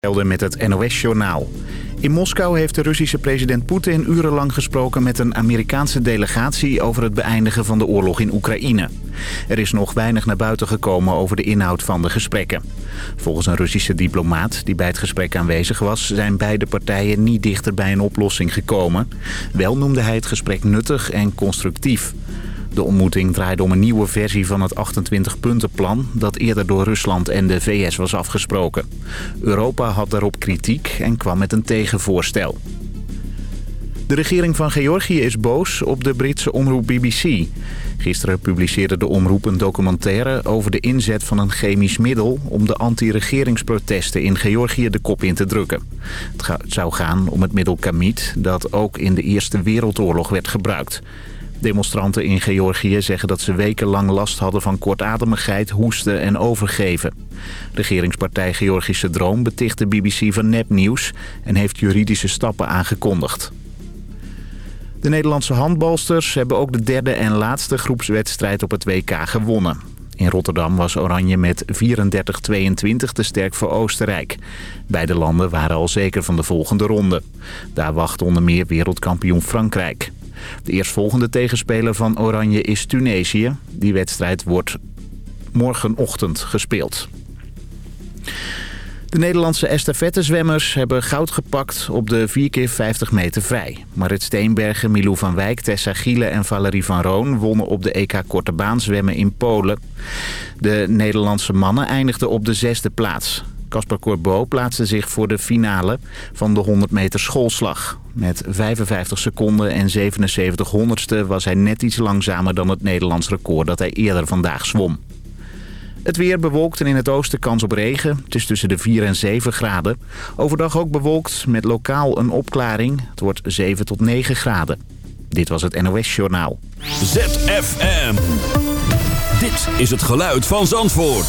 met het NOS-journaal. In Moskou heeft de Russische president Poetin urenlang gesproken met een Amerikaanse delegatie over het beëindigen van de oorlog in Oekraïne. Er is nog weinig naar buiten gekomen over de inhoud van de gesprekken. Volgens een Russische diplomaat die bij het gesprek aanwezig was... zijn beide partijen niet dichter bij een oplossing gekomen. Wel noemde hij het gesprek nuttig en constructief. De ontmoeting draaide om een nieuwe versie van het 28-puntenplan... dat eerder door Rusland en de VS was afgesproken. Europa had daarop kritiek en kwam met een tegenvoorstel. De regering van Georgië is boos op de Britse omroep BBC. Gisteren publiceerde de omroep een documentaire over de inzet van een chemisch middel... om de anti-regeringsprotesten in Georgië de kop in te drukken. Het zou gaan om het middel Kamit, dat ook in de Eerste Wereldoorlog werd gebruikt. Demonstranten in Georgië zeggen dat ze wekenlang last hadden van kortademigheid, hoesten en overgeven. Regeringspartij Georgische Droom beticht de BBC van nepnieuws en heeft juridische stappen aangekondigd. De Nederlandse handbalsters hebben ook de derde en laatste groepswedstrijd op het WK gewonnen. In Rotterdam was Oranje met 34-22 te sterk voor Oostenrijk. Beide landen waren al zeker van de volgende ronde. Daar wacht onder meer wereldkampioen Frankrijk. De eerstvolgende tegenspeler van Oranje is Tunesië. Die wedstrijd wordt morgenochtend gespeeld. De Nederlandse estafettezwemmers hebben goud gepakt op de 4x50 meter vrij. Marit Steenbergen, Milou van Wijk, Tessa Giele en Valerie van Roon wonnen op de EK Korte Baan zwemmen in Polen. De Nederlandse mannen eindigden op de zesde plaats. Casper Corbeau plaatste zich voor de finale van de 100 meter schoolslag. Met 55 seconden en 77 honderdste was hij net iets langzamer dan het Nederlands record dat hij eerder vandaag zwom. Het weer bewolkt en in het oosten kans op regen. Het is tussen de 4 en 7 graden. Overdag ook bewolkt met lokaal een opklaring. Het wordt 7 tot 9 graden. Dit was het NOS Journaal. ZFM. Dit is het geluid van Zandvoort.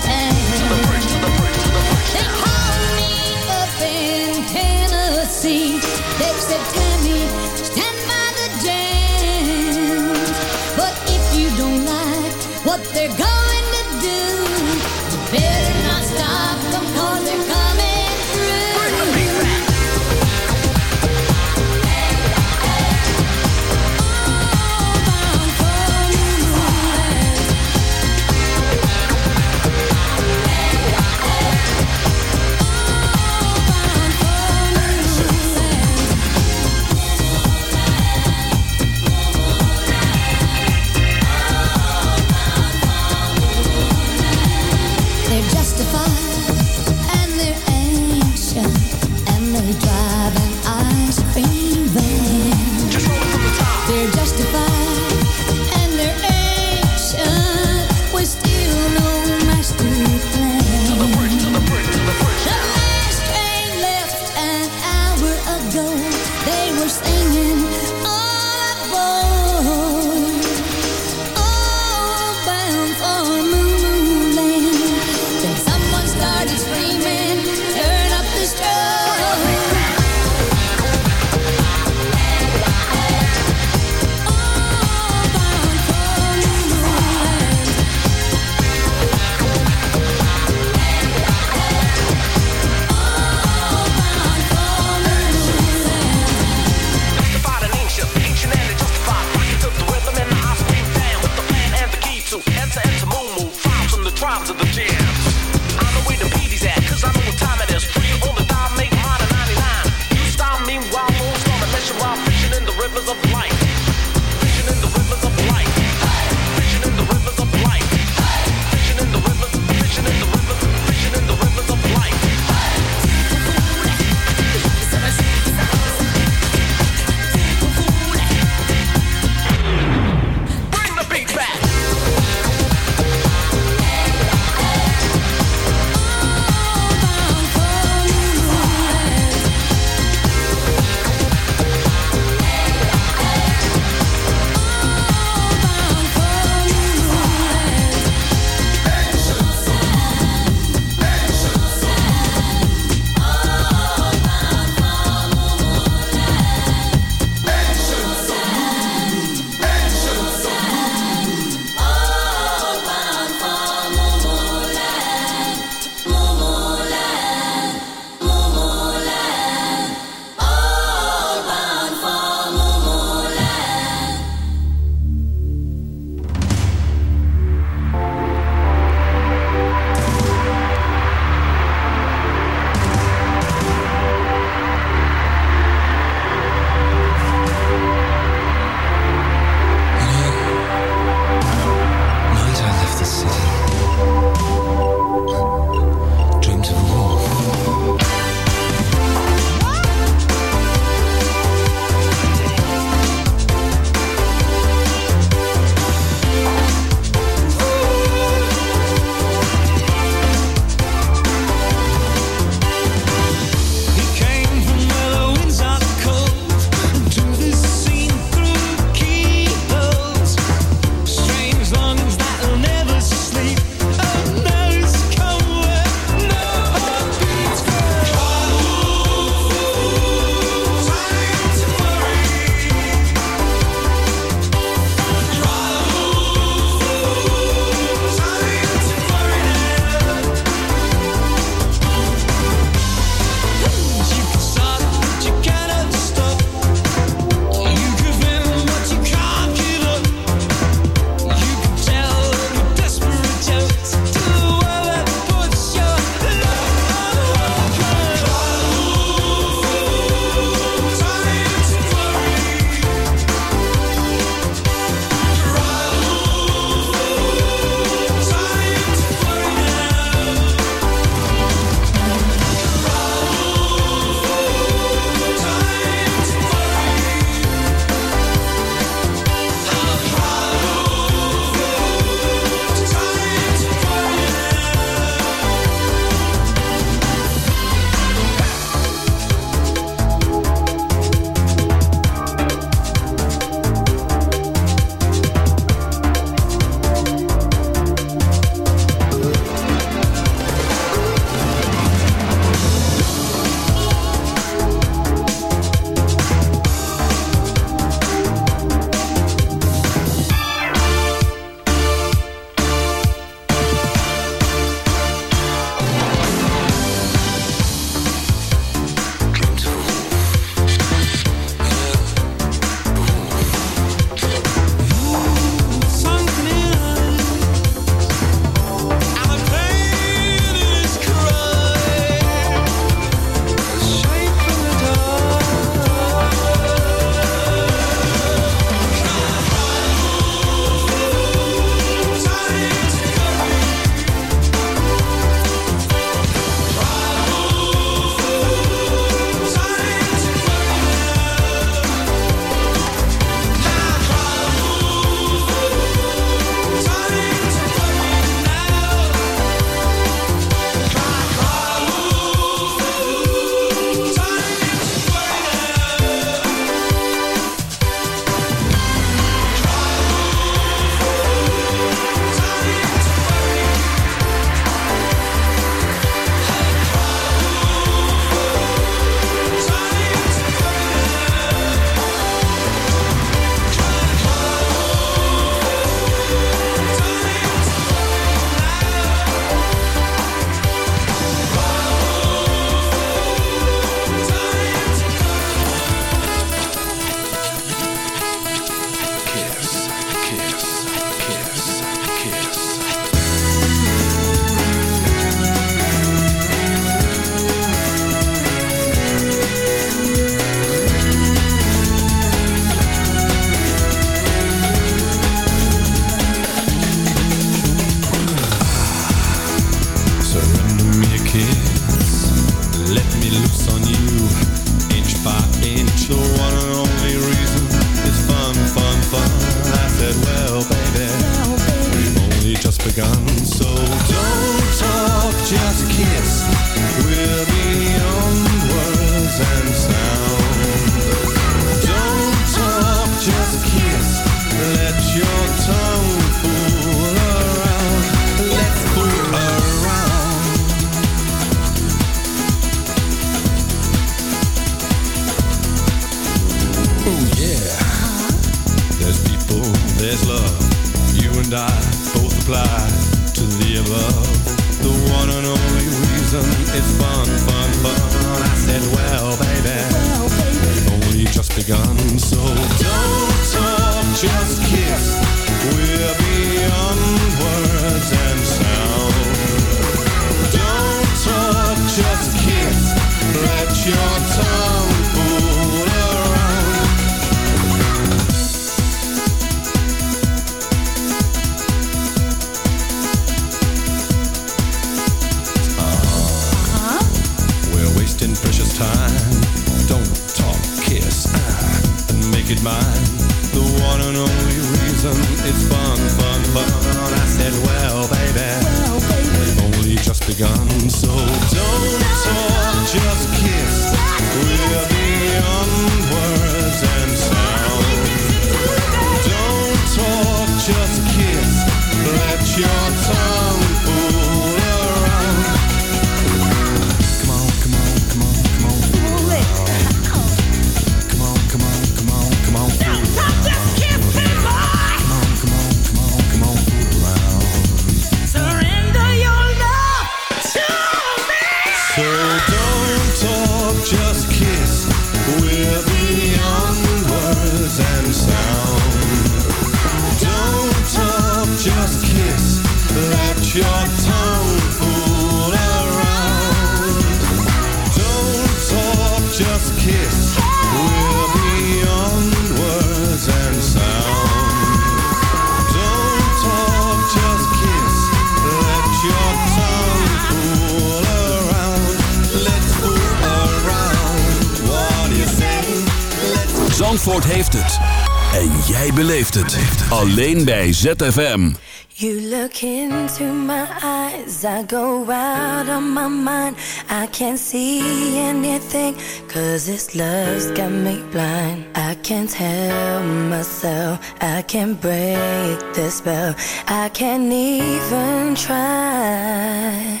Alleen bij ZFM. You look into my eyes, I go out of my mind. I can't see anything, cause this love's got me blind. I can't help myself, I can't break the spell. I can't even try.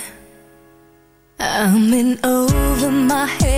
I'm in over my head.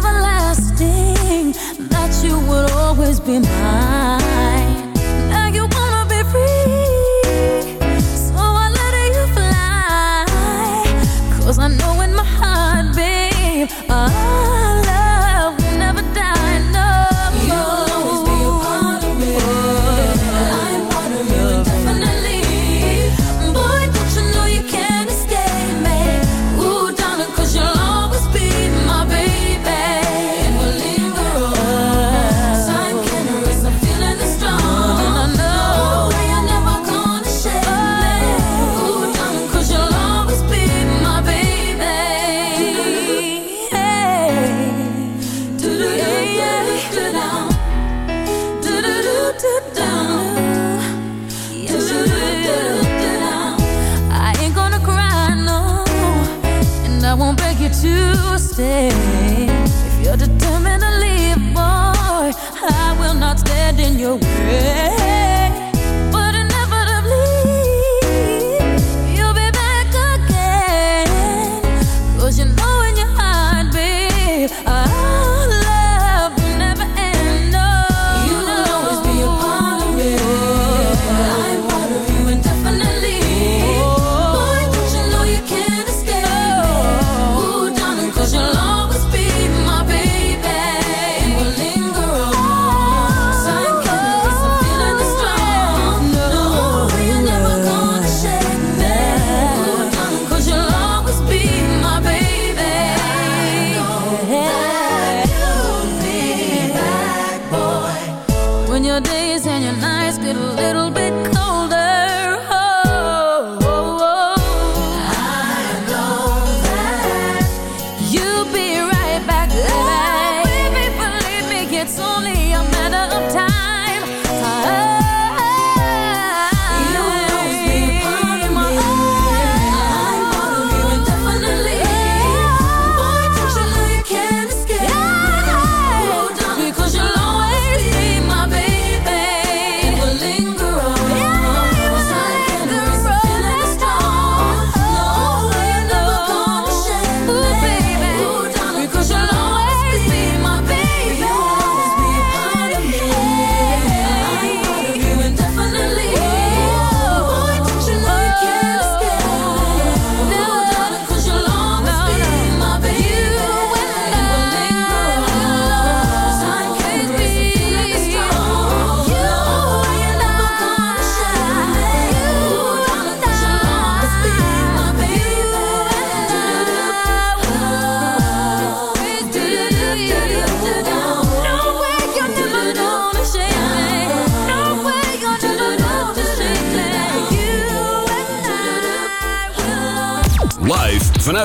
Everlasting that you would always be mine.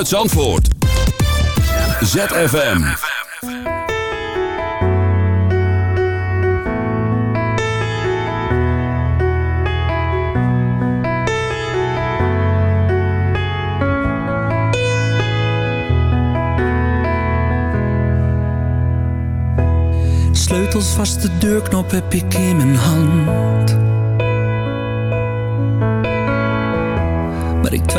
Vanuit Zandvoort. ZFM. Sleutels vast, de deurknop heb ik in mijn hand.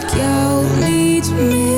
zeggen dat ik jou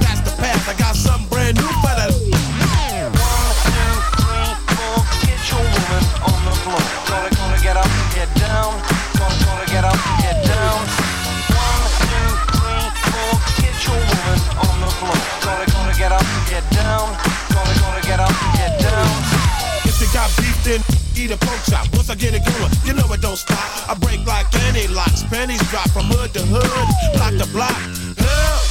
that's the. I got something brand new. One, two, three, four, get your woman on the floor. Gotta, gotta get up, get down. Gotta, gotta get up, get down. One, two, three, four, get your woman on the floor. Gotta, gotta get up, get down. Gotta, gotta get up, get down. If you got eat a pork chop. Once I get it going, you know it don't stop. I break like any locks, pennies drop from hood to hood, block to block. Help!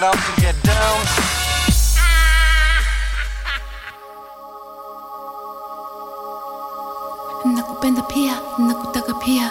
get up and get down. nakupenda pia nakutaka pia